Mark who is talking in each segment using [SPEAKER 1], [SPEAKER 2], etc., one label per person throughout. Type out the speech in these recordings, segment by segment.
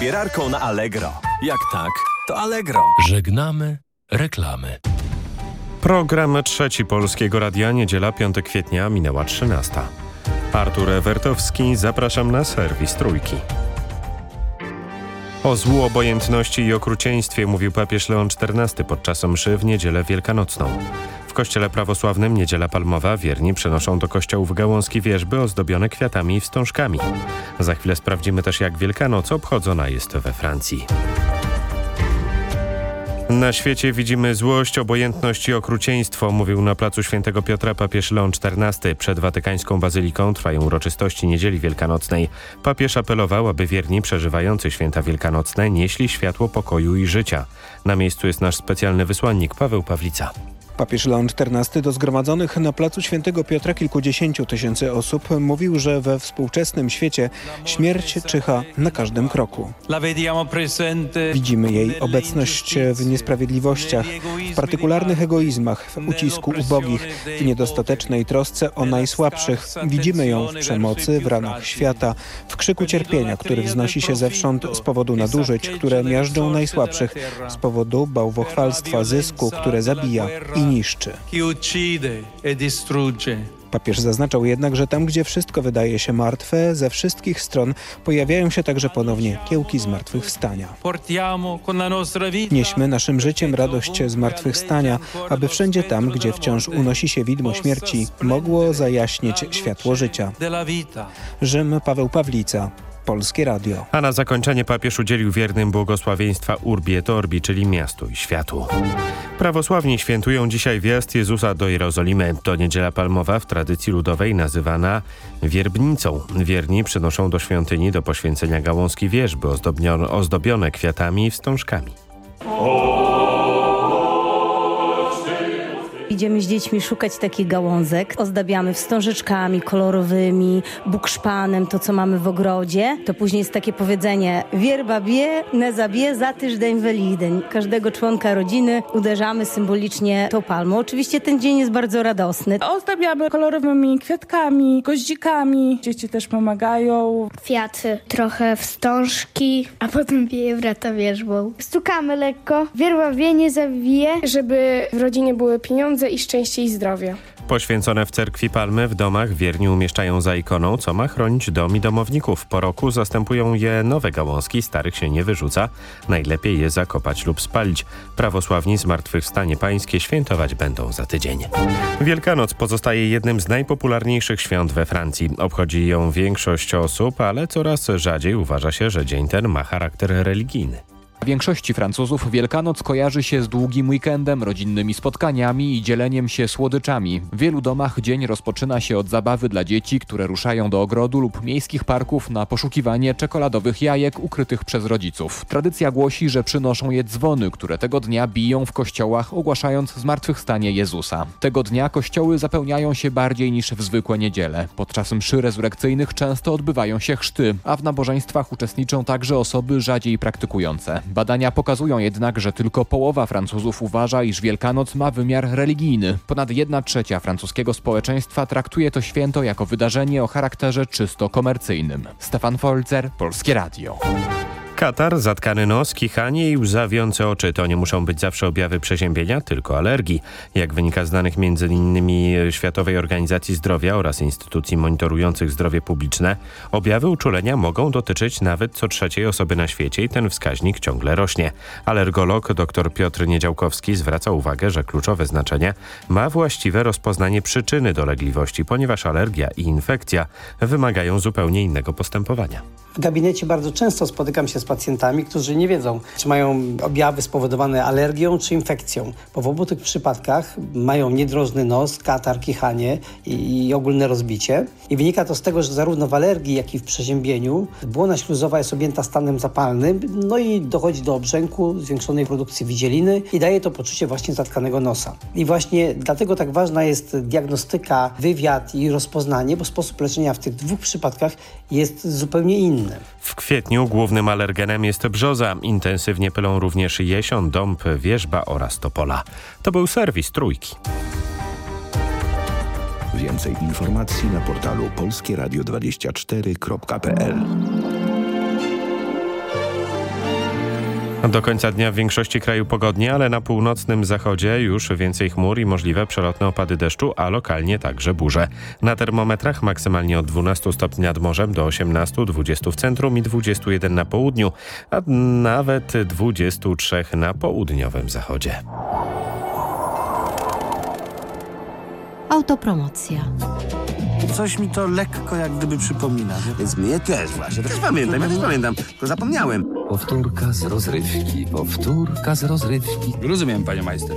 [SPEAKER 1] Bierarką na Allegro. Jak tak, to Allegro.
[SPEAKER 2] Żegnamy reklamy.
[SPEAKER 3] Program Trzeci Polskiego Radia, niedziela 5 kwietnia, minęła 13. Artur Ewertowski, zapraszam na serwis Trójki. O złu obojętności i okrucieństwie mówił papież Leon XIV podczas mszy w niedzielę wielkanocną. Kościele prawosławnym Niedziela Palmowa wierni przenoszą do kościołów gałązki wierzby ozdobione kwiatami i wstążkami. Za chwilę sprawdzimy też jak Wielkanoc obchodzona jest we Francji. Na świecie widzimy złość, obojętność i okrucieństwo, mówił na placu Świętego Piotra papież Leon XIV. Przed watykańską bazyliką trwają uroczystości Niedzieli Wielkanocnej. Papież apelował, aby wierni przeżywający święta wielkanocne nieśli światło pokoju i życia. Na miejscu jest nasz specjalny wysłannik Paweł Pawlica.
[SPEAKER 4] Papież Leon XIV do zgromadzonych na placu Świętego Piotra kilkudziesięciu tysięcy osób mówił, że we współczesnym świecie śmierć czyha na każdym kroku. Widzimy jej obecność w niesprawiedliwościach, w partykularnych egoizmach, w ucisku ubogich, w niedostatecznej trosce o najsłabszych. Widzimy ją w przemocy, w ranach świata, w krzyku cierpienia, który wznosi się zewsząd z powodu nadużyć, które miażdżą najsłabszych, z powodu bałwochwalstwa, zysku, które zabija i niszczy. Papież zaznaczał jednak, że tam, gdzie wszystko wydaje się martwe, ze wszystkich stron pojawiają się także ponownie kiełki zmartwychwstania. Nieśmy naszym życiem radość zmartwychwstania, aby wszędzie tam, gdzie wciąż unosi się widmo śmierci, mogło zajaśnieć światło życia. Rzym Paweł Pawlica. Polskie Radio.
[SPEAKER 3] A na zakończenie papież udzielił wiernym błogosławieństwa Urbi et Orbi, czyli miastu i światu. Prawosławni świętują dzisiaj wjazd Jezusa do Jerozolimy. To niedziela palmowa w tradycji ludowej nazywana wierbnicą. Wierni przynoszą do świątyni do poświęcenia gałązki wierzby ozdobione kwiatami i wstążkami.
[SPEAKER 5] Idziemy z dziećmi szukać takich gałązek. Ozdabiamy wstążeczkami kolorowymi, bukszpanem, to co mamy w ogrodzie. To później jest takie powiedzenie wierba bie, ne zabie, za tyżdeń welideń. Każdego członka rodziny uderzamy symbolicznie tą palmą. Oczywiście ten dzień jest bardzo radosny.
[SPEAKER 6] Ozdabiamy kolorowymi kwiatkami, goździkami. Dzieci też pomagają.
[SPEAKER 7] Kwiaty, trochę wstążki, a potem bije brata wierzbą.
[SPEAKER 8] Stukamy lekko, wierba wie, nie zawije, żeby w rodzinie były pieniądze i szczęście i zdrowie.
[SPEAKER 3] Poświęcone w cerkwi palmy w domach wierni umieszczają za ikoną, co ma chronić dom i domowników. Po roku zastępują je nowe gałązki, starych się nie wyrzuca. Najlepiej je zakopać lub spalić. Prawosławni Zmartwychwstanie Pańskie świętować będą za tydzień. Wielkanoc pozostaje jednym z najpopularniejszych świąt we Francji. Obchodzi ją większość osób, ale coraz rzadziej uważa się, że dzień ten ma charakter religijny.
[SPEAKER 9] Większości Francuzów Wielkanoc kojarzy się z długim weekendem, rodzinnymi spotkaniami i dzieleniem się słodyczami. W wielu domach dzień rozpoczyna się od zabawy dla dzieci, które ruszają do ogrodu lub miejskich parków na poszukiwanie czekoladowych jajek ukrytych przez rodziców. Tradycja głosi, że przynoszą je dzwony, które tego dnia biją w kościołach, ogłaszając zmartwychwstanie Jezusa. Tego dnia kościoły zapełniają się bardziej niż w zwykłe niedziele. Podczas mszy rezurekcyjnych często odbywają się chrzty, a w nabożeństwach uczestniczą także osoby rzadziej praktykujące. Badania pokazują jednak, że tylko połowa Francuzów uważa, iż Wielkanoc ma wymiar religijny. Ponad jedna trzecia francuskiego społeczeństwa traktuje to święto jako wydarzenie o charakterze czysto komercyjnym. Stefan Folzer, Polskie Radio.
[SPEAKER 3] Katar, zatkany nos, kichanie i łzawiące oczy to nie muszą być zawsze objawy przeziębienia, tylko alergii. Jak wynika z danych m.in. Światowej Organizacji Zdrowia oraz instytucji monitorujących zdrowie publiczne, objawy uczulenia mogą dotyczyć nawet co trzeciej osoby na świecie i ten wskaźnik ciągle rośnie. Alergolog dr Piotr Niedziałkowski zwraca uwagę, że kluczowe znaczenie ma właściwe rozpoznanie przyczyny dolegliwości, ponieważ alergia i infekcja wymagają zupełnie innego postępowania.
[SPEAKER 10] W gabinecie bardzo często spotykam się z pacjentami, którzy nie wiedzą, czy mają objawy spowodowane alergią czy infekcją, bo w obu tych przypadkach mają niedrożny nos, katar, kichanie i, i ogólne rozbicie. I wynika to z tego, że zarówno w alergii, jak i w przeziębieniu błona śluzowa jest objęta stanem zapalnym, no i dochodzi do obrzęku, zwiększonej produkcji widzieliny i daje to poczucie właśnie zatkanego nosa. I właśnie dlatego tak ważna jest diagnostyka, wywiad i rozpoznanie, bo sposób leczenia w tych dwóch przypadkach jest zupełnie inny.
[SPEAKER 3] W kwietniu głównym alergenem jest brzoza. Intensywnie pylą również jesion, dąb, wierzba oraz topola. To był serwis Trójki.
[SPEAKER 11] Więcej informacji na portalu polskieradio24.pl
[SPEAKER 3] Do końca dnia w większości kraju pogodnie, ale na północnym zachodzie już więcej chmur i możliwe przelotne opady deszczu, a lokalnie także burze. Na termometrach maksymalnie od 12 stopni nad morzem do 18-20 w centrum i 21 na południu, a nawet 23 na południowym zachodzie.
[SPEAKER 12] Autopromocja.
[SPEAKER 13] Coś mi to lekko jak gdyby przypomina. Więc mnie też właśnie. Też pamiętam, ja też pamiętam, tylko zapomniałem.
[SPEAKER 14] Powtórka z rozrywki, powtórka z rozrywki.
[SPEAKER 15] Rozumiem, panie majster.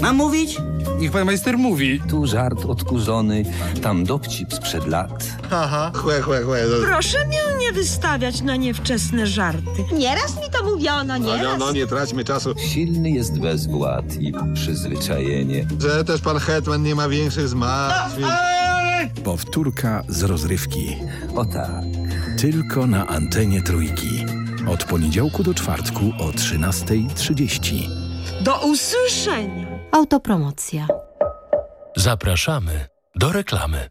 [SPEAKER 13] Mam mówić?
[SPEAKER 15] Niech pan majster mówi.
[SPEAKER 14] Tu żart odkurzony, tam dowcip sprzed lat.
[SPEAKER 16] Haha, chłe, chłe, chłe.
[SPEAKER 17] Proszę mnie nie wystawiać na niewczesne żarty.
[SPEAKER 18] Nieraz mi to mówiono, nieraz.
[SPEAKER 16] No, no, nie traćmy czasu.
[SPEAKER 14] Silny jest bezwład i przyzwyczajenie.
[SPEAKER 16] Że też pan Hetman nie ma większych zmartwień.
[SPEAKER 11] Powtórka z rozrywki.
[SPEAKER 14] O tak.
[SPEAKER 11] Tylko na antenie trójki. Od poniedziałku do czwartku o 13.30.
[SPEAKER 17] Do usłyszenia.
[SPEAKER 12] Autopromocja.
[SPEAKER 2] Zapraszamy do reklamy.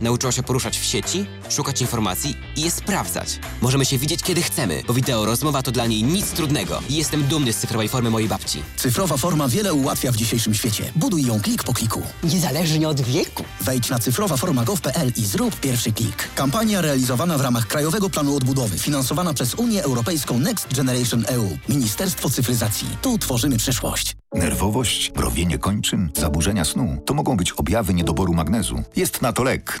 [SPEAKER 19] Nauczyła się poruszać w sieci, szukać informacji i je sprawdzać. Możemy się widzieć kiedy chcemy, bo wideo rozmowa to dla niej nic trudnego. I jestem dumny z cyfrowej formy mojej babci.
[SPEAKER 20] Cyfrowa forma wiele ułatwia w dzisiejszym świecie. Buduj ją klik po kliku.
[SPEAKER 21] Niezależnie od wieku.
[SPEAKER 20] Wejdź na cyfrowaforma.gov.pl i zrób pierwszy klik. Kampania realizowana w ramach Krajowego Planu Odbudowy, finansowana przez Unię Europejską Next Generation EU. Ministerstwo Cyfryzacji. Tu tworzymy przyszłość.
[SPEAKER 11] Nerwowość, browienie kończyn, zaburzenia snu to mogą być objawy niedoboru magnezu. Jest na to lek.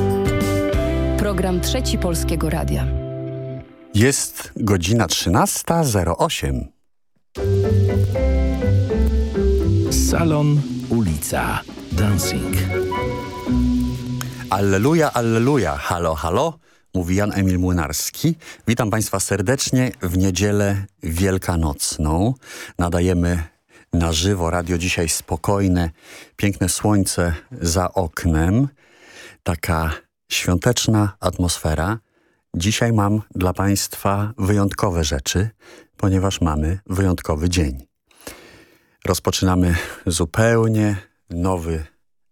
[SPEAKER 22] Program Trzeci Polskiego Radia.
[SPEAKER 23] Jest godzina 13.08.
[SPEAKER 11] Salon, ulica, dancing.
[SPEAKER 23] Alleluja, alleluja, halo, halo, mówi Jan Emil Młynarski. Witam Państwa serdecznie w niedzielę wielkanocną. Nadajemy na żywo, radio dzisiaj spokojne, piękne słońce za oknem. Taka świąteczna atmosfera. Dzisiaj mam dla Państwa wyjątkowe rzeczy, ponieważ mamy wyjątkowy dzień. Rozpoczynamy zupełnie nowy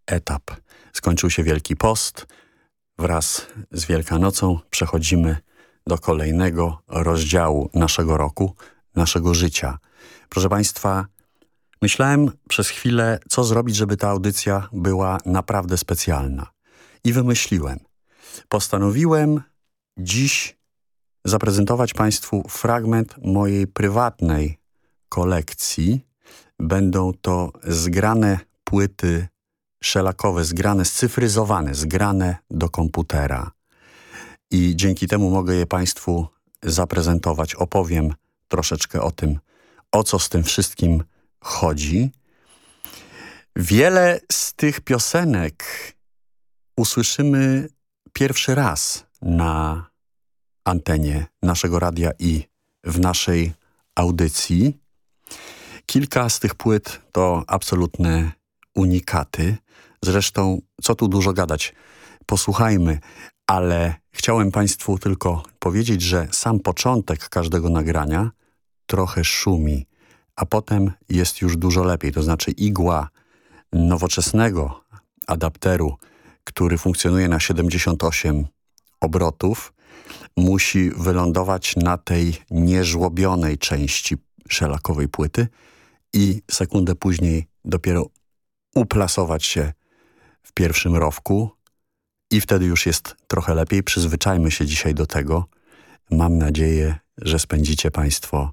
[SPEAKER 23] etap. Skończył się Wielki Post. Wraz z Wielkanocą przechodzimy do kolejnego rozdziału naszego roku, naszego życia. Proszę Państwa, myślałem przez chwilę, co zrobić, żeby ta audycja była naprawdę specjalna. I wymyśliłem. Postanowiłem dziś zaprezentować Państwu fragment mojej prywatnej kolekcji. Będą to zgrane płyty szelakowe, zgrane, scyfryzowane, zgrane do komputera. i dzięki temu mogę je Państwu zaprezentować. Opowiem troszeczkę o tym, o co z tym wszystkim chodzi. Wiele z tych piosenek usłyszymy pierwszy raz na antenie naszego radia i w naszej audycji. Kilka z tych płyt to absolutne unikaty. Zresztą, co tu dużo gadać, posłuchajmy, ale chciałem Państwu tylko powiedzieć, że sam początek każdego nagrania trochę szumi, a potem jest już dużo lepiej. To znaczy igła nowoczesnego adapteru, który funkcjonuje na 78 obrotów, musi wylądować na tej nieżłobionej części szelakowej płyty i sekundę później dopiero uplasować się w pierwszym rowku i wtedy już jest trochę lepiej. Przyzwyczajmy się dzisiaj do tego. Mam nadzieję, że spędzicie Państwo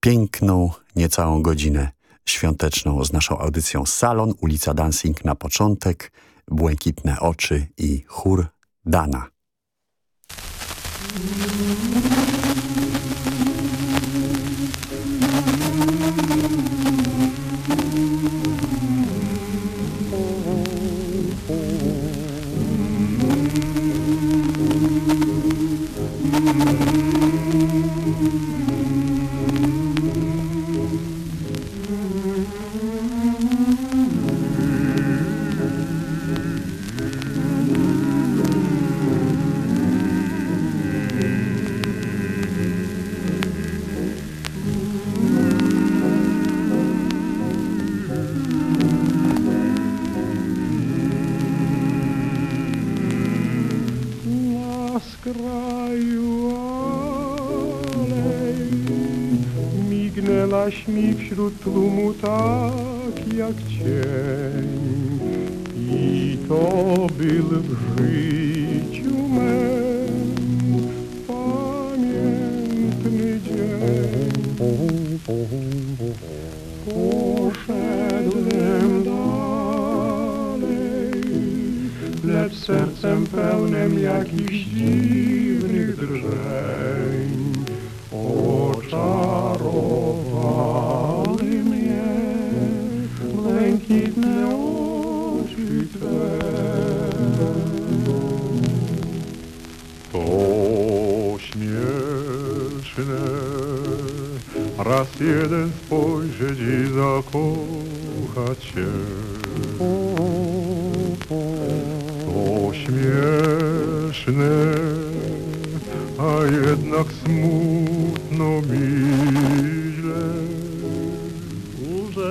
[SPEAKER 23] piękną, niecałą godzinę świąteczną z naszą audycją Salon, ulica Dancing na początek, Błękitne oczy i chór Dana.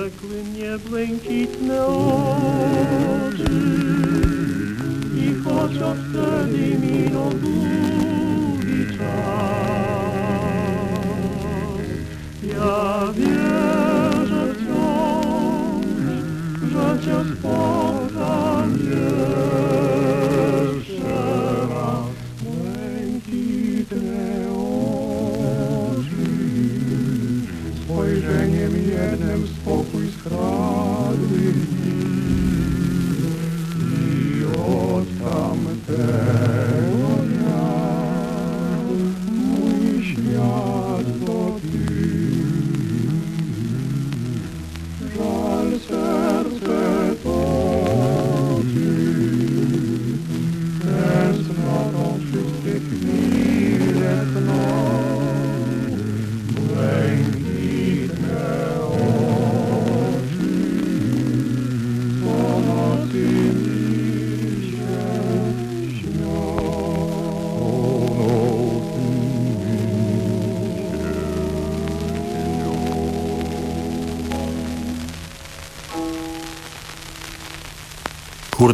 [SPEAKER 24] Urzekły mnie błękitne oczy i choć od wtedy minął długi czas, ja wierzę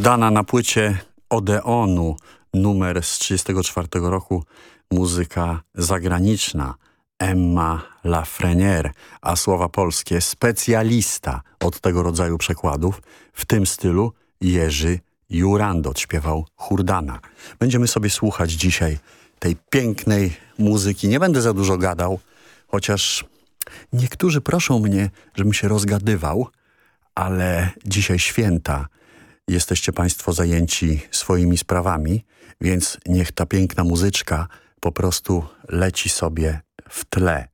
[SPEAKER 23] Kurdana na płycie Odeonu, numer z 1934 roku, muzyka zagraniczna. Emma Lafreniere, a słowa polskie specjalista od tego rodzaju przekładów. W tym stylu Jerzy Jurandot śpiewał Hurdana. Będziemy sobie słuchać dzisiaj tej pięknej muzyki. Nie będę za dużo gadał, chociaż niektórzy proszą mnie, żebym się rozgadywał, ale dzisiaj święta jesteście Państwo zajęci swoimi sprawami, więc niech ta piękna muzyczka po prostu leci sobie w tle.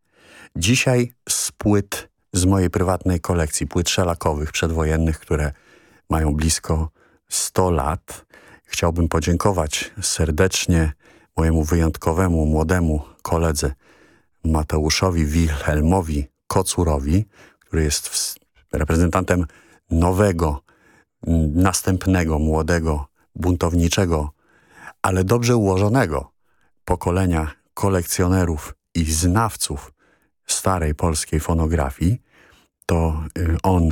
[SPEAKER 23] Dzisiaj z płyt z mojej prywatnej kolekcji, płyt szelakowych przedwojennych, które mają blisko 100 lat. Chciałbym podziękować serdecznie mojemu wyjątkowemu, młodemu koledze Mateuszowi Wilhelmowi Kocurowi, który jest reprezentantem nowego, następnego, młodego, buntowniczego, ale dobrze ułożonego pokolenia kolekcjonerów i znawców starej polskiej fonografii, to y, on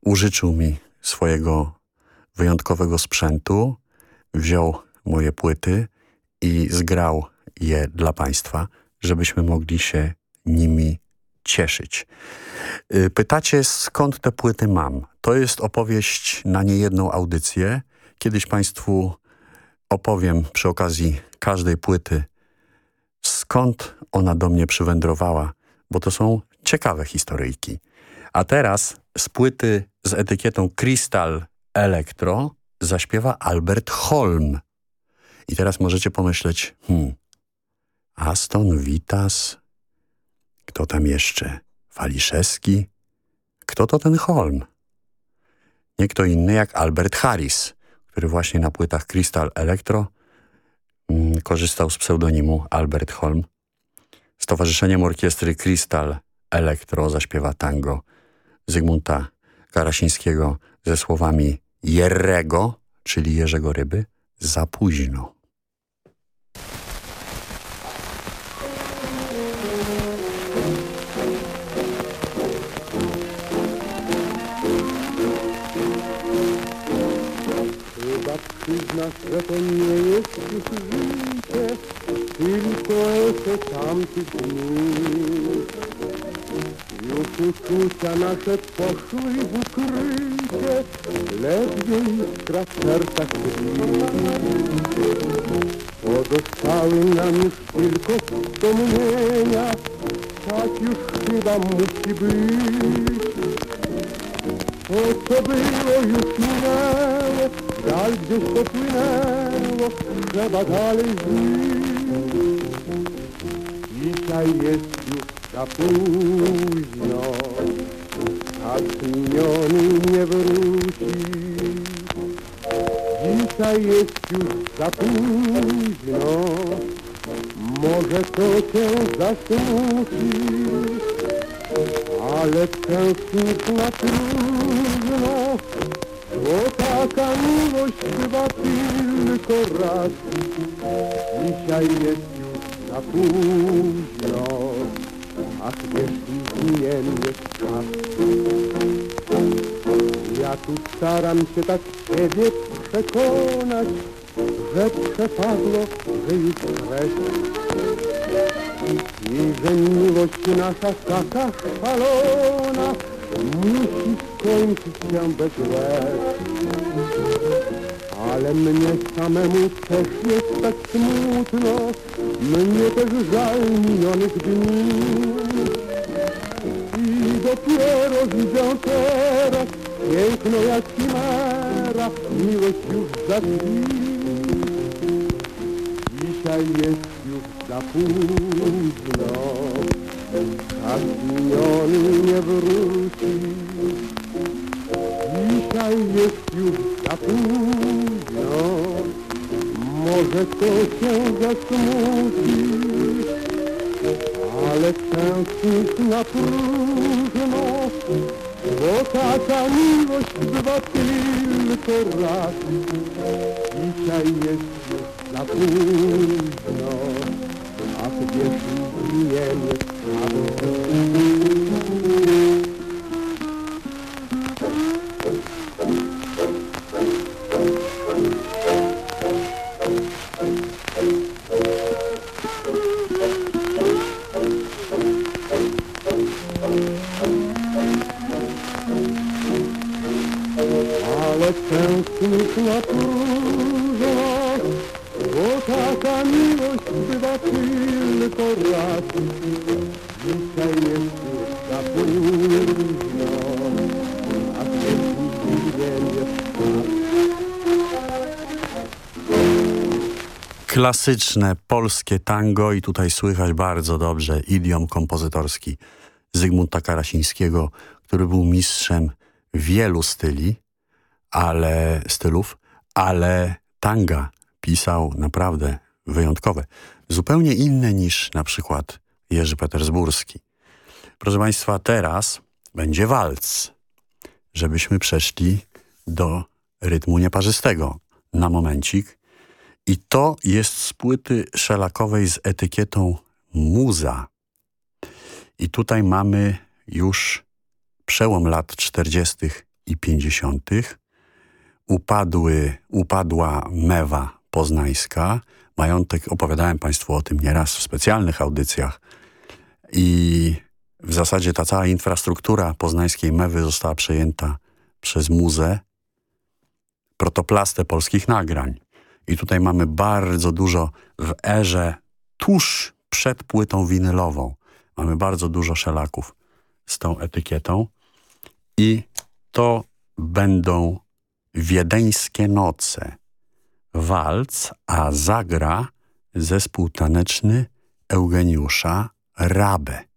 [SPEAKER 23] użyczył mi swojego wyjątkowego sprzętu, wziął moje płyty i zgrał je dla Państwa, żebyśmy mogli się nimi cieszyć. Y, pytacie, skąd te płyty mam? To jest opowieść na niejedną audycję. Kiedyś Państwu opowiem przy okazji każdej płyty, skąd ona do mnie przywędrowała, bo to są ciekawe historyjki. A teraz z płyty z etykietą Crystal Electro zaśpiewa Albert Holm. I teraz możecie pomyśleć, hmm, Aston Vitas, kto tam jeszcze? Waliszewski? Kto to ten Holm? Nie kto inny jak Albert Harris, który właśnie na płytach Crystal Electro mm, korzystał z pseudonimu Albert Holm. Z Towarzyszeniem Orkiestry Crystal Electro zaśpiewa tango Zygmunta Karasińskiego ze słowami Jerrego, czyli Jerzego Ryby, za późno.
[SPEAKER 25] Przyznasz, że to nie jest już życie, tylko echo tamtych dni. Już uczucia nasze poszły w ukrycie, ledwie iskra w sercach. Pozostały nam już tylko wspomnienia, tak już chyba musi być. To co było już minęło, dal gdzieś popłynęło, trzeba dalej żyć. Dzisiaj jest już za późno, czas miniony nie wróci. Dzisiaj jest już za późno, może to cię zasmuci, ale tęsknisz na trudno, Dzisiaj jest już za późno, ach wiesz, zmiennie czas. Ja tu staram się tak ciebie przekonać, że przepadło, że już treść. I że miłość nasza taka szalona musi skończyć się bez łez. Ale mnie samemu też jest tak smutno, mnie też żal minionych dni. I dopiero widzę teraz piękno jak chimera, miłość już za drzwi. Dzisiaj jest już za późno, czas miniony nie wróci. Dzisiaj jest już za późno, może to się zasmuci, ale tęsknisz na próżno, bo taka miłość bywa tylko raz. Dzisiaj jest już za późno, a wiesz, nie jest
[SPEAKER 23] klasyczne polskie tango i tutaj słychać bardzo dobrze idiom kompozytorski Zygmunta Karasińskiego, który był mistrzem wielu styli, ale stylów, ale tanga pisał naprawdę wyjątkowe. Zupełnie inne niż na przykład Jerzy Petersburski. Proszę Państwa, teraz będzie walc, żebyśmy przeszli do rytmu nieparzystego na momencik. I to jest z płyty szelakowej z etykietą Muza. I tutaj mamy już przełom lat 40. i 50. Upadły, upadła mewa poznańska. Majątek, opowiadałem Państwu o tym nieraz w specjalnych audycjach. I w zasadzie ta cała infrastruktura poznańskiej mewy została przejęta przez muzę, protoplastę polskich nagrań. I tutaj mamy bardzo dużo w erze tuż przed płytą winylową. Mamy bardzo dużo szelaków z tą etykietą i to będą wiedeńskie noce. Walc, a zagra zespół taneczny Eugeniusza Rabe.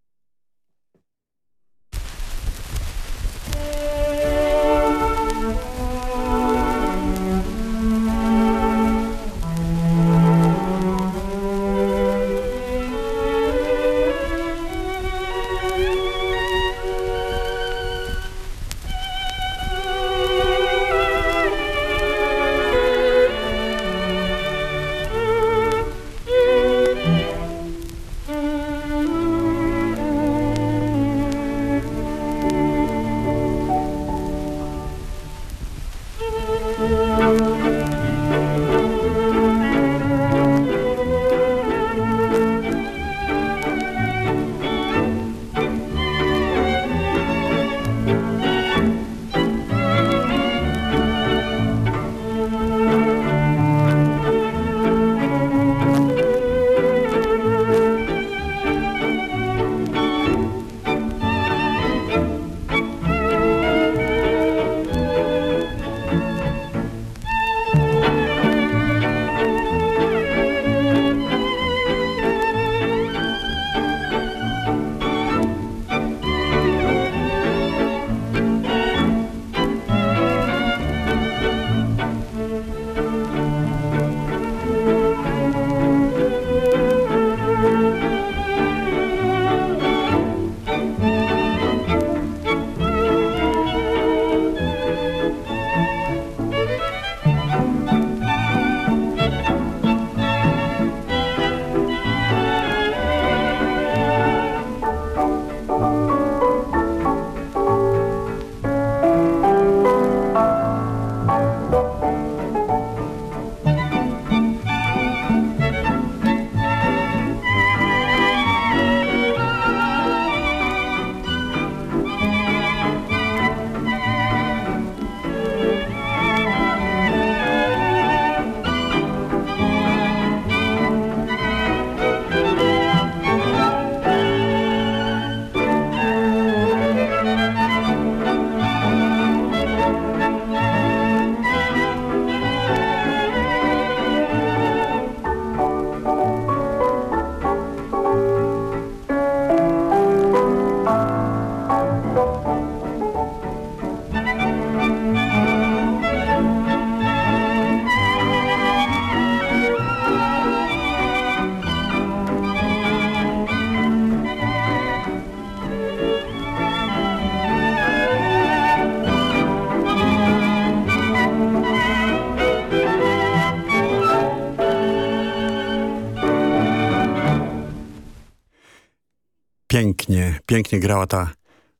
[SPEAKER 23] Pięknie, grała ta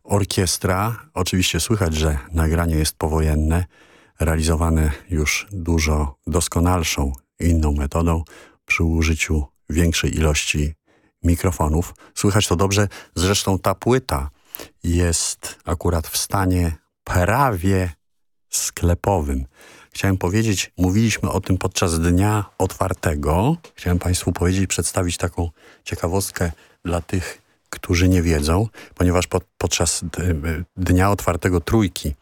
[SPEAKER 23] orkiestra. Oczywiście słychać, że nagranie jest powojenne, realizowane już dużo doskonalszą, inną metodą przy użyciu większej ilości mikrofonów. Słychać to dobrze. Zresztą ta płyta jest akurat w stanie prawie sklepowym. Chciałem powiedzieć, mówiliśmy o tym podczas dnia otwartego. Chciałem Państwu powiedzieć, przedstawić taką ciekawostkę dla tych, którzy nie wiedzą, ponieważ pod, podczas dnia otwartego trójki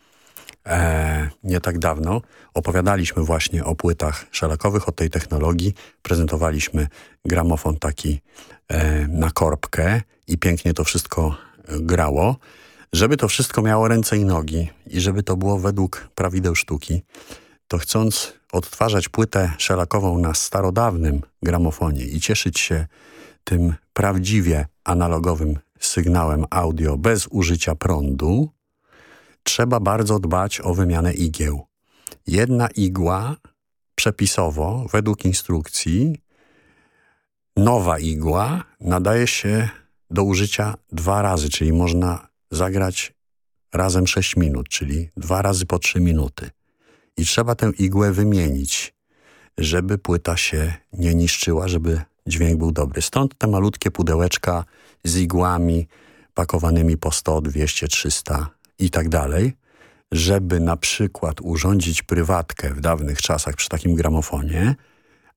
[SPEAKER 23] e, nie tak dawno. Opowiadaliśmy właśnie o płytach szelakowych, o tej technologii. Prezentowaliśmy gramofon taki e, na korbkę i pięknie to wszystko grało. Żeby to wszystko miało ręce i nogi i żeby to było według prawideł sztuki, to chcąc odtwarzać płytę szelakową na starodawnym gramofonie i cieszyć się tym prawdziwie analogowym sygnałem audio bez użycia prądu, trzeba bardzo dbać o wymianę igieł. Jedna igła przepisowo, według instrukcji, nowa igła nadaje się do użycia dwa razy, czyli można zagrać razem 6 minut, czyli dwa razy po 3 minuty. I trzeba tę igłę wymienić, żeby płyta się nie niszczyła, żeby dźwięk był dobry. Stąd te malutkie pudełeczka z igłami pakowanymi po 100, 200, 300 i tak dalej, żeby na przykład urządzić prywatkę w dawnych czasach przy takim gramofonie,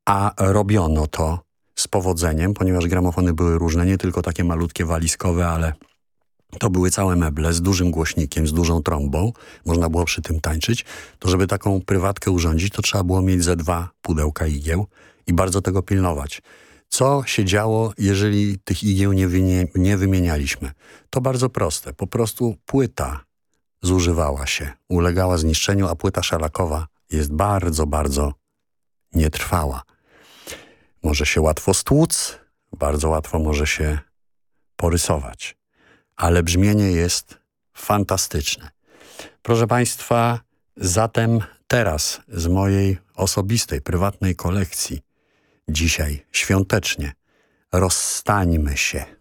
[SPEAKER 23] a robiono to z powodzeniem, ponieważ gramofony były różne, nie tylko takie malutkie walizkowe, ale to były całe meble z dużym głośnikiem, z dużą trąbą, można było przy tym tańczyć, to żeby taką prywatkę urządzić, to trzeba było mieć ze dwa pudełka igieł i bardzo tego pilnować. Co się działo, jeżeli tych igieł nie, nie wymienialiśmy? To bardzo proste. Po prostu płyta zużywała się, ulegała zniszczeniu, a płyta szalakowa jest bardzo, bardzo nietrwała. Może się łatwo stłuc, bardzo łatwo może się porysować ale brzmienie jest fantastyczne. Proszę Państwa, zatem teraz z mojej osobistej, prywatnej kolekcji, dzisiaj świątecznie, rozstańmy się.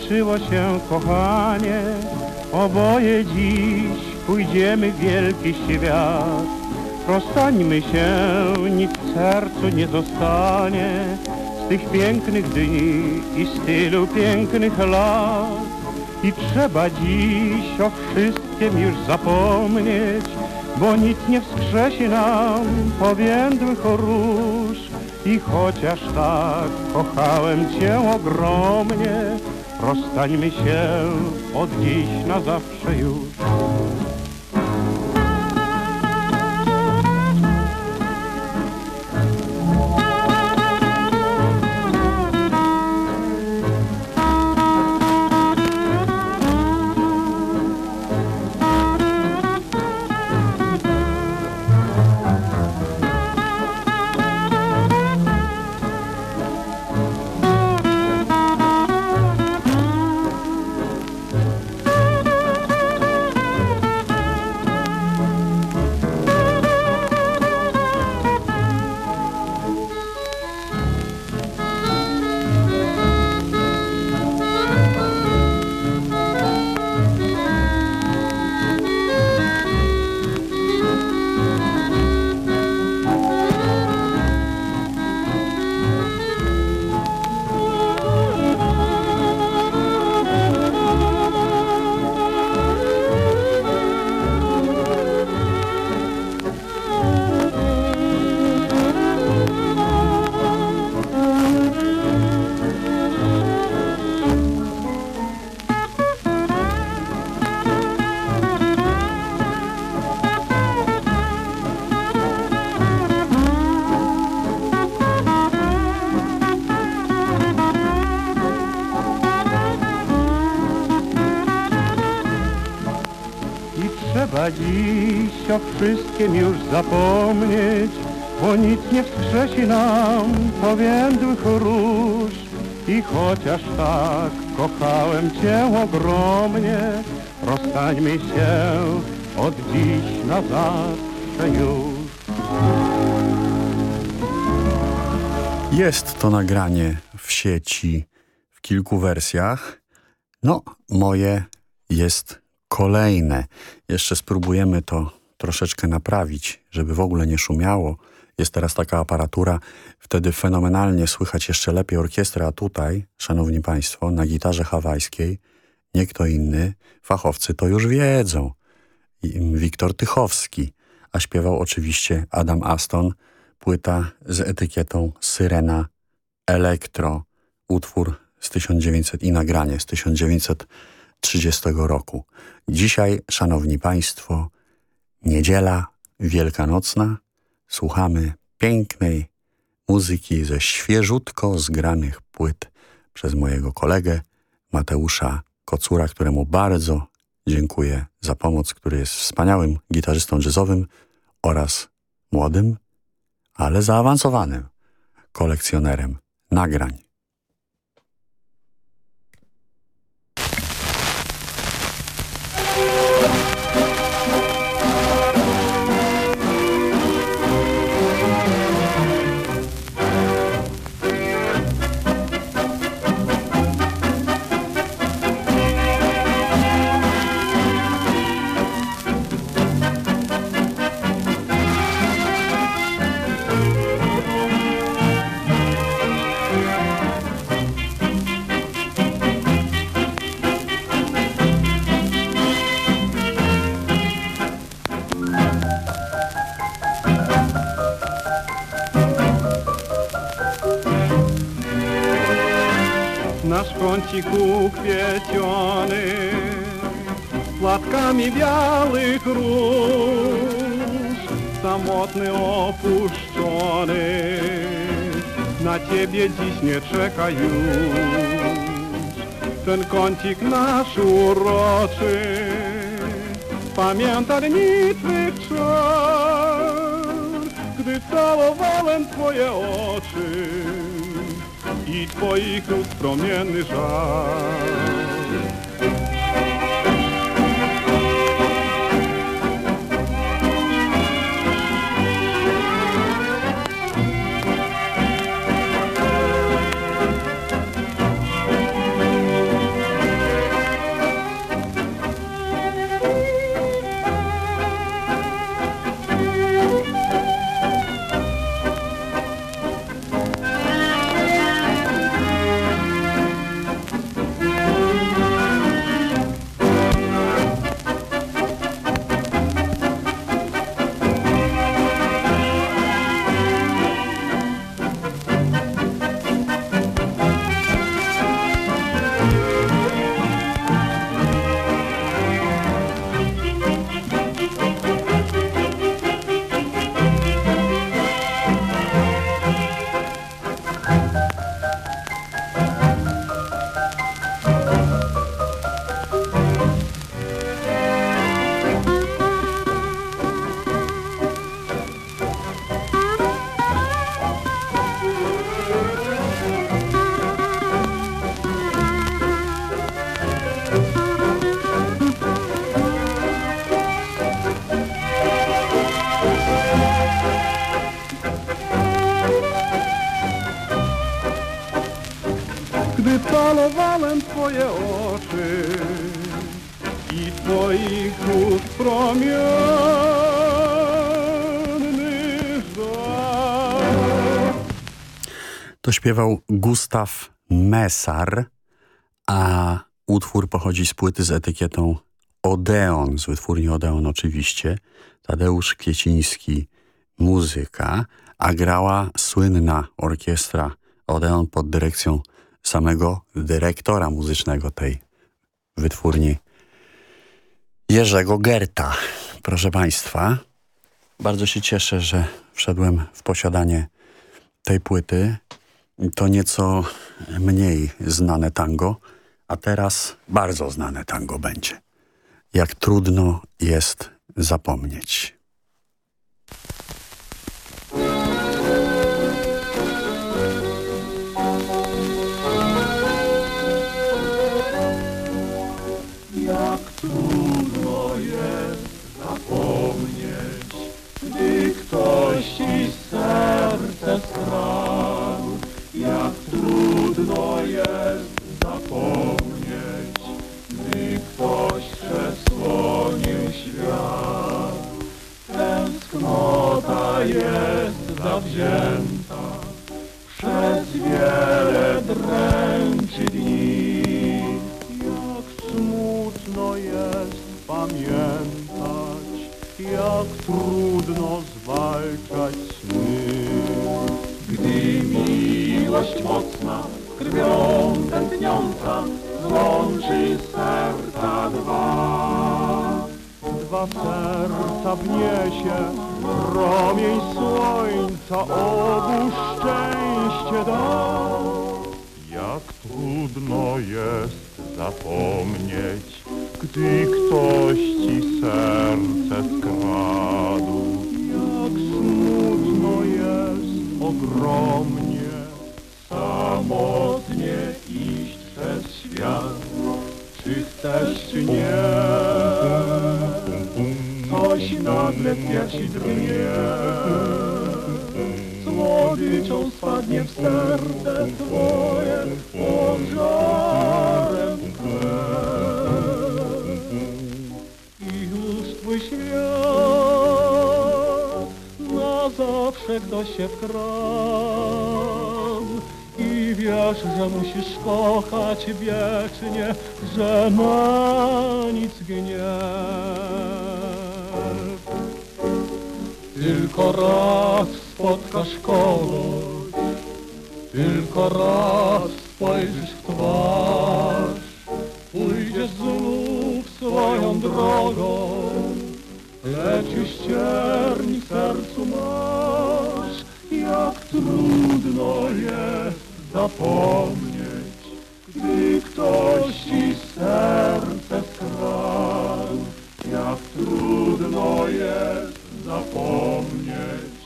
[SPEAKER 26] Skończyło się kochanie, oboje dziś pójdziemy w wielki świat. Rozstańmy się, nic w sercu nie zostanie z tych pięknych dni i z tylu pięknych lat. I trzeba dziś o wszystkim już zapomnieć, bo nic nie wskrzesi nam powiędłych róż. I chociaż tak kochałem Cię ogromnie, rozstańmy się od dziś na zawsze już. Wszystkim już zapomnieć, bo nic nie wskrzesi nam powiędłych róż. I chociaż tak kochałem Cię ogromnie, rozstańmy się od dziś na zawsze już.
[SPEAKER 23] Jest to nagranie w sieci w kilku wersjach. No, moje jest kolejne. Jeszcze spróbujemy to troszeczkę naprawić, żeby w ogóle nie szumiało. Jest teraz taka aparatura, wtedy fenomenalnie słychać jeszcze lepiej orkiestrę, a tutaj, szanowni państwo, na gitarze hawajskiej nie kto inny, fachowcy to już wiedzą. Wiktor Tychowski, a śpiewał oczywiście Adam Aston, płyta z etykietą Syrena Elektro, utwór z 1900 i nagranie z 1930 roku. Dzisiaj, szanowni państwo, niedziela wielkanocna, słuchamy pięknej muzyki ze świeżutko zgranych płyt przez mojego kolegę Mateusza Kocura, któremu bardzo dziękuję za pomoc, który jest wspaniałym gitarzystą jazzowym oraz młodym, ale zaawansowanym kolekcjonerem nagrań.
[SPEAKER 26] Kąciku kwieciony Płatkami białych róż Samotny, opuszczony. Na ciebie dziś nie czeka już Ten kącik nasz uroczy. Pamięta dni twych czar Gdy całowałem twoje oczy i twoich ust promienny żal. Twoje oczy i twoich ust promienny.
[SPEAKER 23] To śpiewał Gustaw Mesar, a utwór pochodzi z płyty z etykietą Odeon, z wytwórni Odeon oczywiście. Tadeusz Kwieciński, muzyka, a grała słynna orkiestra Odeon pod dyrekcją samego dyrektora muzycznego tej wytwórni Jerzego Gerta. Proszę Państwa, bardzo się cieszę, że wszedłem w posiadanie tej płyty. To nieco mniej znane tango, a teraz bardzo znane tango będzie. Jak trudno jest zapomnieć.
[SPEAKER 26] Skradł,
[SPEAKER 24] trudno jest zapomnieć, gdy ktoś przesłonił świat. Tęsknota jest zawzięta przez wiele dręczy dni. Jak smutno jest pamiętać, jak trudno zwalczać sny. Gdy miłość mocna, krwią tętniąca, złączy serca dwa. Dwa serca wniesie promień słońca, obu szczęście da. Jak trudno jest zapomnieć, gdy ktoś ci serce skradł. Jak smutno jest ogromnie, samotnie iść przez świat. Czy chcesz, czy nie, coś nagle w piersi drgnie. Słodyczą spadnie w serce twoje, pożarem zawsze ktoś się wkradł. I wiesz, że musisz kochać wiecznie, że na nic gniew. Tylko raz spotkasz kogoś, tylko raz spojrzysz w twarz, pójdziesz znów swoją drogą, lecz już cierni w sercu masz, jak trudno jest zapomnieć, gdy ktoś ci serce skradł, jak trudno jest zapomnieć,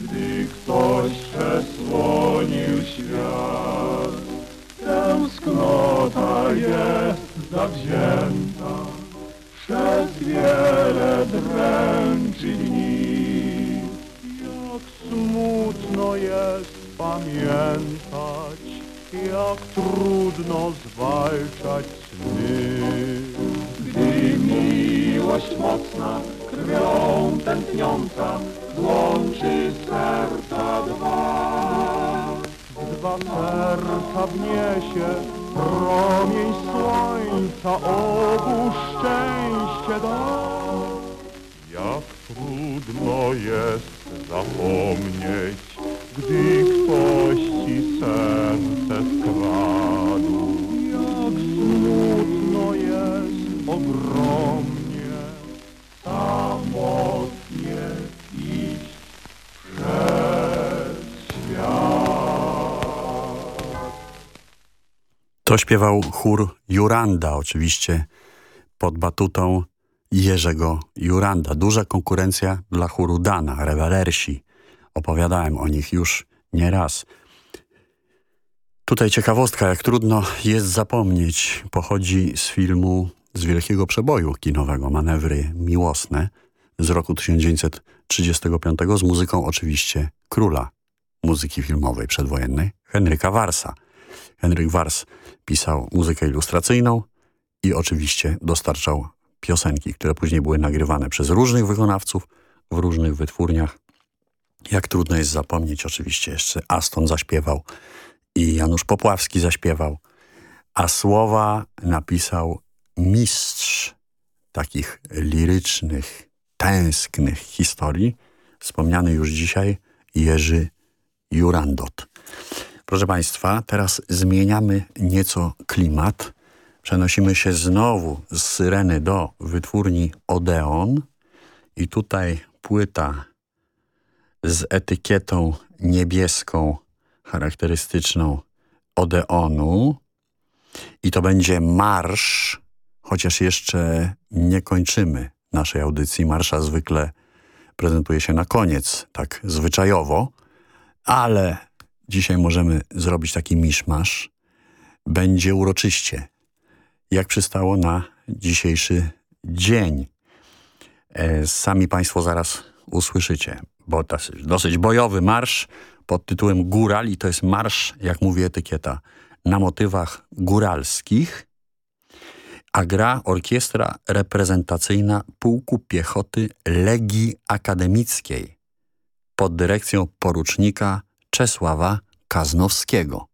[SPEAKER 24] gdy ktoś przesłonił świat. Tęsknota jest zawzięta przez wiele dręczy dni. Jak smutno jest pamiętać, jak trudno zwalczać sny. Gdy miłość mocna, krwią tętniąca, złączy serca dwa. Dwa serca wniesie promień słońca, obu szczęście da. Jak trudno jest zapomnieć, gdy ktoś ci serce skradł. Jak smutno jest ogromnie, samotnie
[SPEAKER 23] To śpiewał chór Juranda, oczywiście pod batutą Jerzego Juranda. Duża konkurencja dla chóru Dana, rewelersi. Opowiadałem o nich już nieraz. Tutaj ciekawostka, jak trudno jest zapomnieć, pochodzi z filmu z wielkiego przeboju kinowego Manewry Miłosne z roku 1935 z muzyką oczywiście króla muzyki filmowej przedwojennej, Henryka Warsa. Henryk Wars pisał muzykę ilustracyjną i oczywiście dostarczał piosenki, które później były nagrywane przez różnych wykonawców w różnych wytwórniach. Jak trudno jest zapomnieć, oczywiście jeszcze Aston zaśpiewał i Janusz Popławski zaśpiewał, a słowa napisał mistrz takich lirycznych, tęsknych historii, wspomniany już dzisiaj Jerzy Jurandot. Proszę Państwa, teraz zmieniamy nieco klimat. Przenosimy się znowu z Syreny do wytwórni Odeon i tutaj płyta z etykietą niebieską charakterystyczną Odeonu i to będzie marsz, chociaż jeszcze nie kończymy naszej audycji. Marsza zwykle prezentuje się na koniec, tak zwyczajowo, ale dzisiaj możemy zrobić taki miszmasz. Będzie uroczyście, jak przystało na dzisiejszy dzień. E, sami Państwo zaraz usłyszycie, bo dosyć, dosyć bojowy marsz pod tytułem Góral i to jest marsz, jak mówi etykieta, na motywach góralskich, a gra orkiestra reprezentacyjna Pułku Piechoty Legii Akademickiej pod dyrekcją porucznika Czesława Kaznowskiego.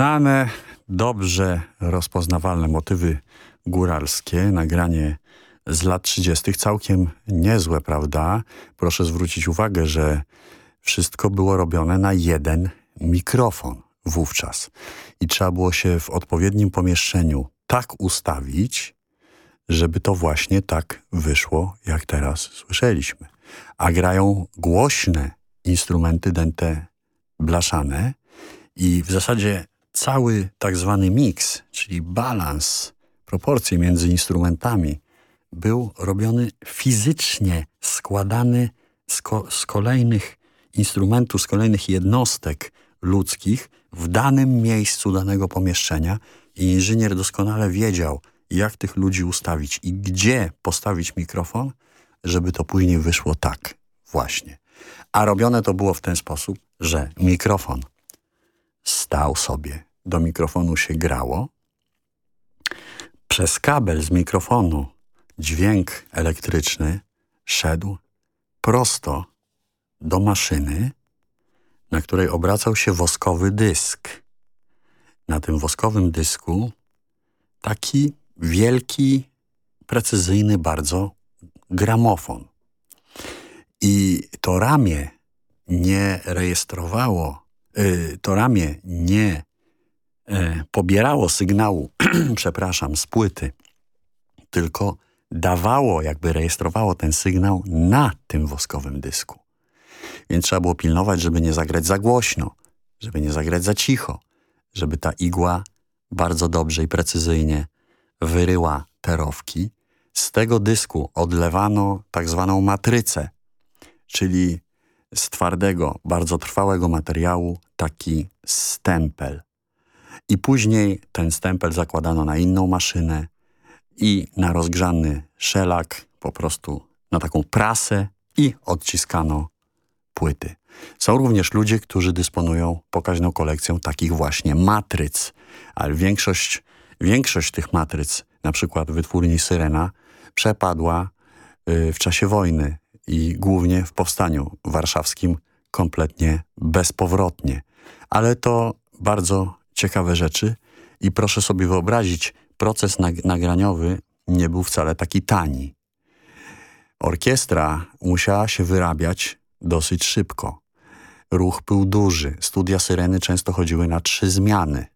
[SPEAKER 23] Znane, dobrze rozpoznawalne motywy góralskie, nagranie z lat 30. całkiem niezłe, prawda? Proszę zwrócić uwagę, że wszystko było robione na jeden mikrofon wówczas. I trzeba było się w odpowiednim pomieszczeniu tak ustawić, żeby to właśnie tak wyszło, jak teraz słyszeliśmy. A grają głośne instrumenty dęte blaszane i w zasadzie cały tak zwany miks, czyli balans, proporcje między instrumentami był robiony fizycznie, składany z, ko z kolejnych instrumentów, z kolejnych jednostek ludzkich w danym miejscu danego pomieszczenia i inżynier doskonale wiedział, jak tych ludzi ustawić i gdzie postawić mikrofon, żeby to później wyszło tak właśnie. A robione to było w ten sposób, że mikrofon stał sobie, do mikrofonu się grało, przez kabel z mikrofonu dźwięk elektryczny szedł prosto do maszyny, na której obracał się woskowy dysk. Na tym woskowym dysku taki wielki, precyzyjny bardzo gramofon. I to ramię nie rejestrowało, to ramię nie yy, pobierało sygnału, przepraszam, z płyty, tylko dawało, jakby rejestrowało ten sygnał na tym woskowym dysku. Więc trzeba było pilnować, żeby nie zagrać za głośno, żeby nie zagrać za cicho, żeby ta igła bardzo dobrze i precyzyjnie wyryła terowki. Z tego dysku odlewano tak zwaną matrycę, czyli z twardego, bardzo trwałego materiału taki stempel. I później ten stempel zakładano na inną maszynę i na rozgrzany szelak, po prostu na taką prasę i odciskano płyty. Są również ludzie, którzy dysponują pokaźną kolekcją takich właśnie matryc, ale większość, większość tych matryc, na przykład wytwórni Syrena, przepadła y, w czasie wojny i głównie w powstaniu warszawskim kompletnie bezpowrotnie. Ale to bardzo ciekawe rzeczy i proszę sobie wyobrazić, proces nag nagraniowy nie był wcale taki tani. Orkiestra musiała się wyrabiać dosyć szybko. Ruch był duży. Studia Syreny często chodziły na trzy zmiany.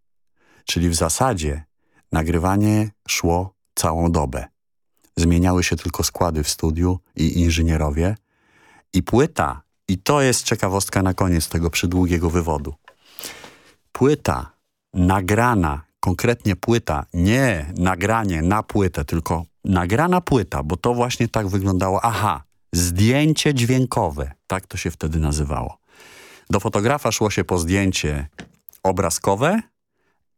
[SPEAKER 23] Czyli w zasadzie nagrywanie szło całą dobę. Zmieniały się tylko składy w studiu i inżynierowie. I płyta, i to jest ciekawostka na koniec tego przydługiego wywodu. Płyta nagrana, konkretnie płyta, nie nagranie na płytę, tylko nagrana płyta, bo to właśnie tak wyglądało. Aha, zdjęcie dźwiękowe, tak to się wtedy nazywało. Do fotografa szło się po zdjęcie obrazkowe,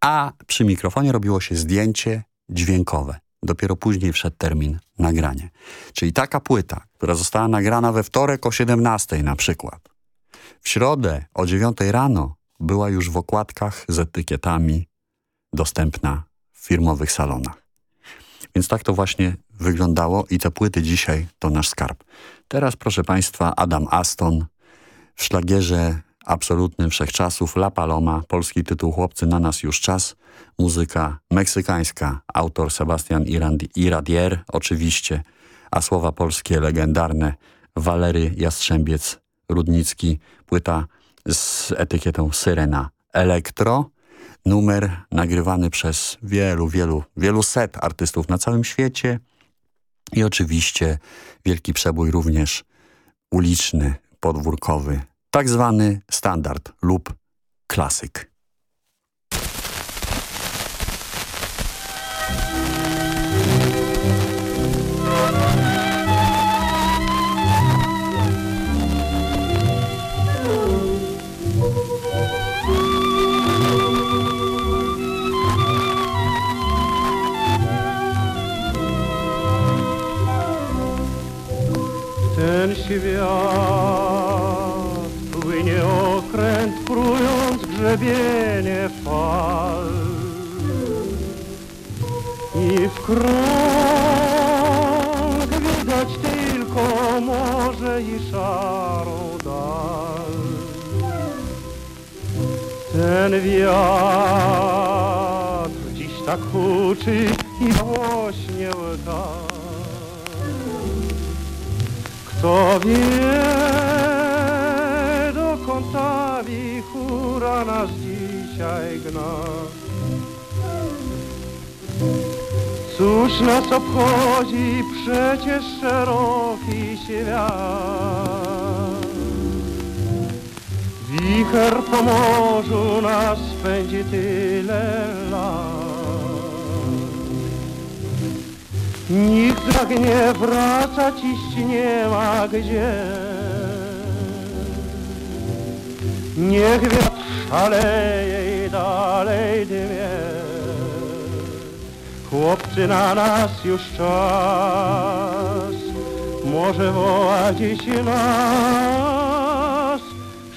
[SPEAKER 23] a przy mikrofonie robiło się zdjęcie dźwiękowe. Dopiero później wszedł termin nagranie. Czyli taka płyta, która została nagrana we wtorek o 17 na przykład. W środę o 9 rano była już w okładkach z etykietami dostępna w firmowych salonach. Więc tak to właśnie wyglądało i te płyty dzisiaj to nasz skarb. Teraz proszę Państwa Adam Aston w szlagierze absolutnym wszechczasów La Paloma, polski tytuł Chłopcy na nas już czas, muzyka meksykańska, autor Sebastian Iradier oczywiście, a słowa polskie legendarne Walery Jastrzębiec Rudnicki, płyta z etykietą Syrena Elektro, numer nagrywany przez wielu, wielu, wielu set artystów na całym świecie i oczywiście wielki przebój również uliczny, podwórkowy, tak zwany standard lub klasyk.
[SPEAKER 26] Już czas, może woła dziś nas.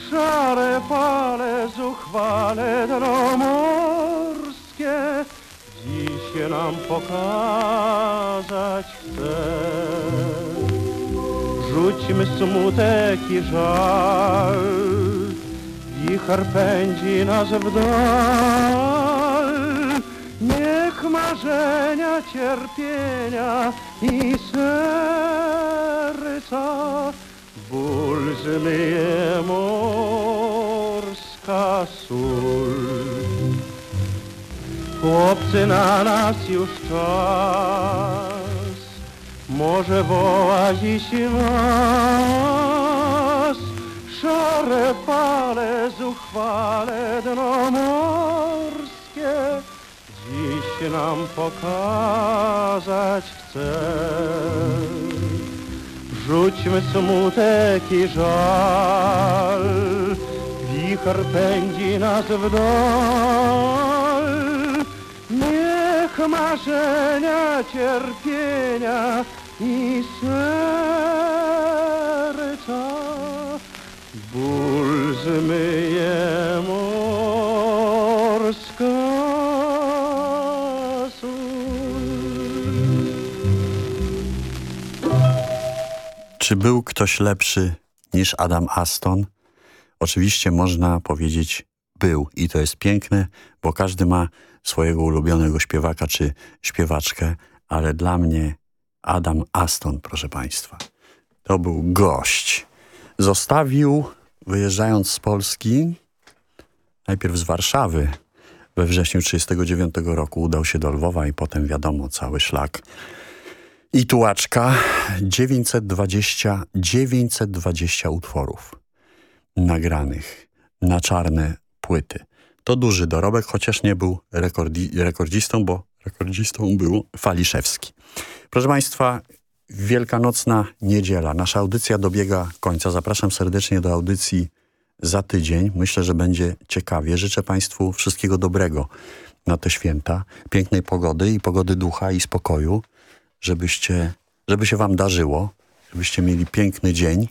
[SPEAKER 26] Szare fale, zuchwale dno morskie, dziś się nam pokazać chce. Rzućmy smutek i żal, wicher pędzi nas w dal. Marzenia, cierpienia i serca ból zmyje morska sól. Chłopcy na nas już czas, może woła dziś nas. Szare fale, zuchwale dno morskie, dziś nam pokazać chce. Rzućmy smutek i żal, wicher pędzi nas w dal. Niech marzenia, cierpienia i serca ból zmyje
[SPEAKER 23] Czy był ktoś lepszy niż Adam Aston? Oczywiście można powiedzieć był i to jest piękne, bo każdy ma swojego ulubionego śpiewaka czy śpiewaczkę, ale dla mnie Adam Aston, proszę Państwa, to był gość. Zostawił, wyjeżdżając z Polski, najpierw z Warszawy, we wrześniu 1939 roku udał się do Lwowa i potem wiadomo, cały szlak. I tułaczka 920, 920 utworów nagranych na czarne płyty. To duży dorobek, chociaż nie był rekordi, rekordzistą, bo rekordzistą był Faliszewski. Proszę Państwa, Wielkanocna niedziela. Nasza audycja dobiega końca. Zapraszam serdecznie do audycji za tydzień. Myślę, że będzie ciekawie. Życzę Państwu wszystkiego dobrego na te święta. Pięknej pogody i pogody ducha i spokoju, żebyście, żeby się Wam darzyło, żebyście mieli piękny dzień.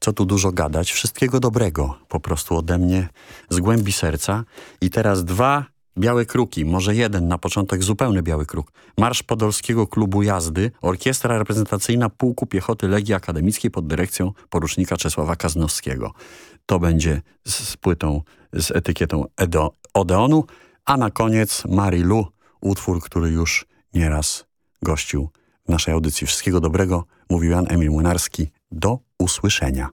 [SPEAKER 23] Co tu dużo gadać. Wszystkiego dobrego po prostu ode mnie z głębi serca. I teraz dwa Białe Kruki, może jeden, na początek zupełny Biały Kruk. Marsz Podolskiego Klubu Jazdy, orkiestra reprezentacyjna Pułku Piechoty Legii Akademickiej pod dyrekcją porucznika Czesława Kaznowskiego. To będzie z płytą, z etykietą Edo, Odeonu, a na koniec Marilu, utwór, który już nieraz gościł w naszej audycji. Wszystkiego dobrego, mówił Jan Emil Młynarski. Do usłyszenia.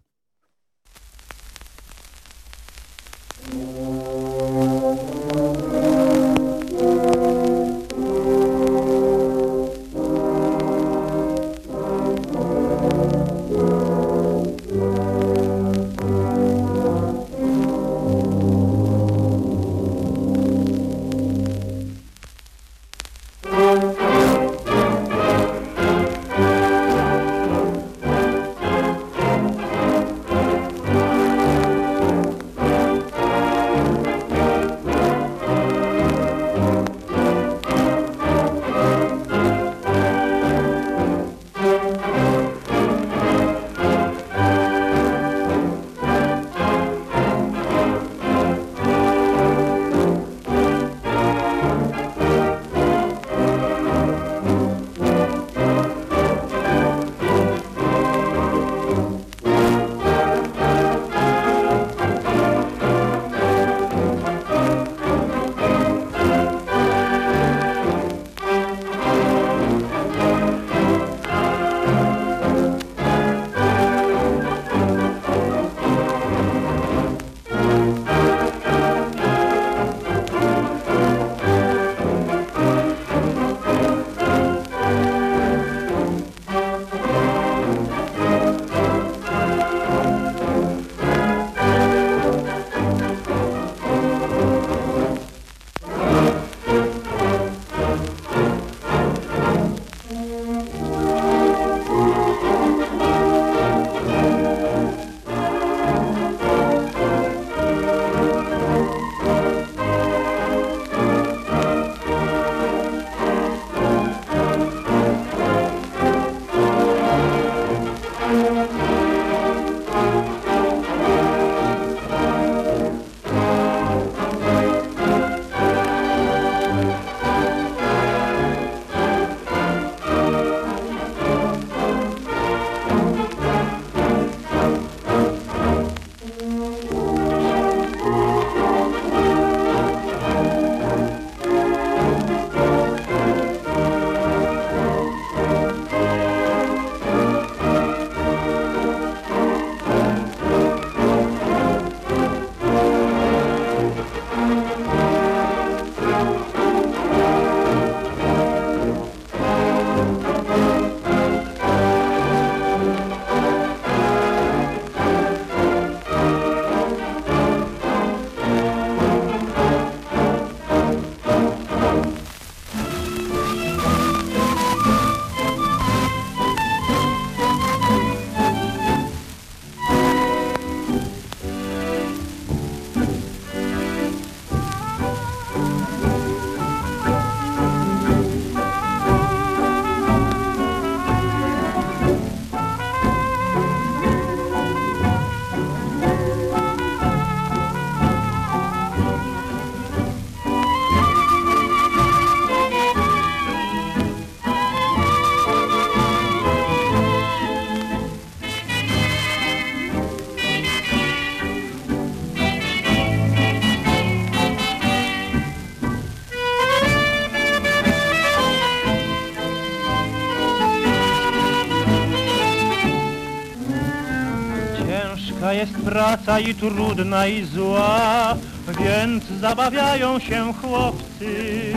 [SPEAKER 26] Praca i trudna i zła, więc zabawiają się chłopcy.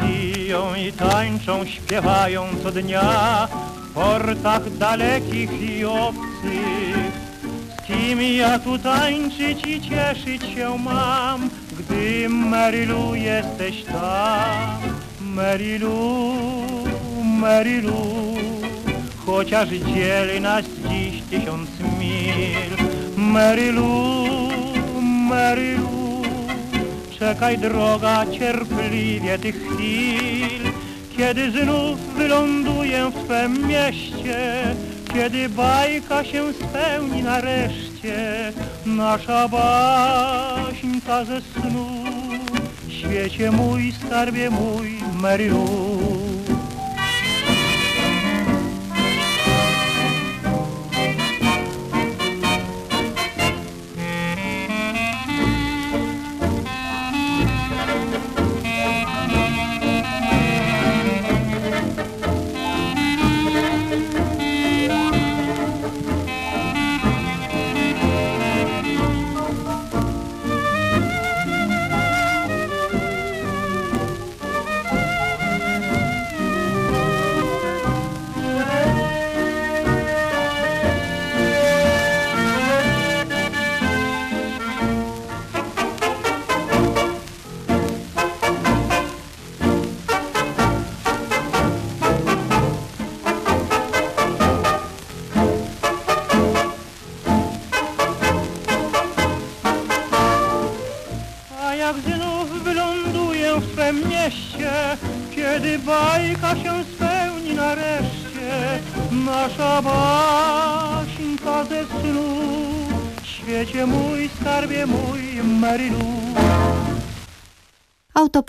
[SPEAKER 26] Piją i tańczą, śpiewają co dnia w portach dalekich i obcych. Z kim ja tu tańczyć i cieszyć się mam, gdy Marylu jesteś tam. Marylu, Marylu, chociaż dzieli nas dziś tysiąc mil. Marylu, Marylu, czekaj droga cierpliwie tych chwil, kiedy znów wyląduję w Twem mieście, kiedy bajka się spełni nareszcie, nasza baśń ta ze snu, świecie mój, skarbie mój, Marylu. A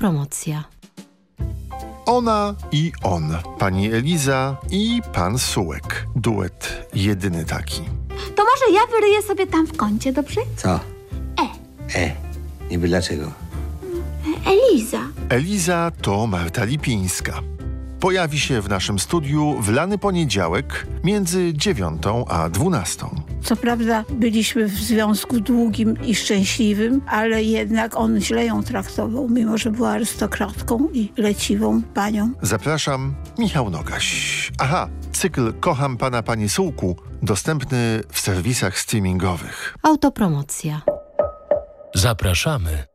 [SPEAKER 27] Autopromocja.
[SPEAKER 28] Ona i on, pani Eliza i pan Sułek. Duet jedyny taki.
[SPEAKER 29] To może ja wyryję sobie tam w kącie, dobrze?
[SPEAKER 30] Co? E. Niby dlaczego?
[SPEAKER 29] Eliza.
[SPEAKER 28] Eliza to Marta Lipińska. Pojawi się w naszym studiu w lany poniedziałek między dziewiątą a dwunastą.
[SPEAKER 31] Co prawda byliśmy w związku długim i szczęśliwym, ale jednak on źle ją traktował, mimo że była arystokratką i leciwą panią.
[SPEAKER 28] Zapraszam, Michał Nogaś. Aha, cykl Kocham Pana Panie Sułku dostępny w serwisach streamingowych.
[SPEAKER 27] Autopromocja.
[SPEAKER 2] Zapraszamy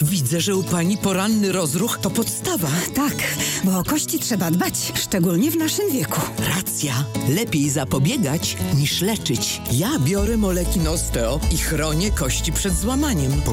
[SPEAKER 32] Widzę, że u pani poranny rozruch to podstawa.
[SPEAKER 33] Tak, bo o kości trzeba dbać, szczególnie w naszym wieku.
[SPEAKER 32] Racja. Lepiej zapobiegać niż leczyć. Ja biorę Molekin Osteo i chronię kości przed złamaniem.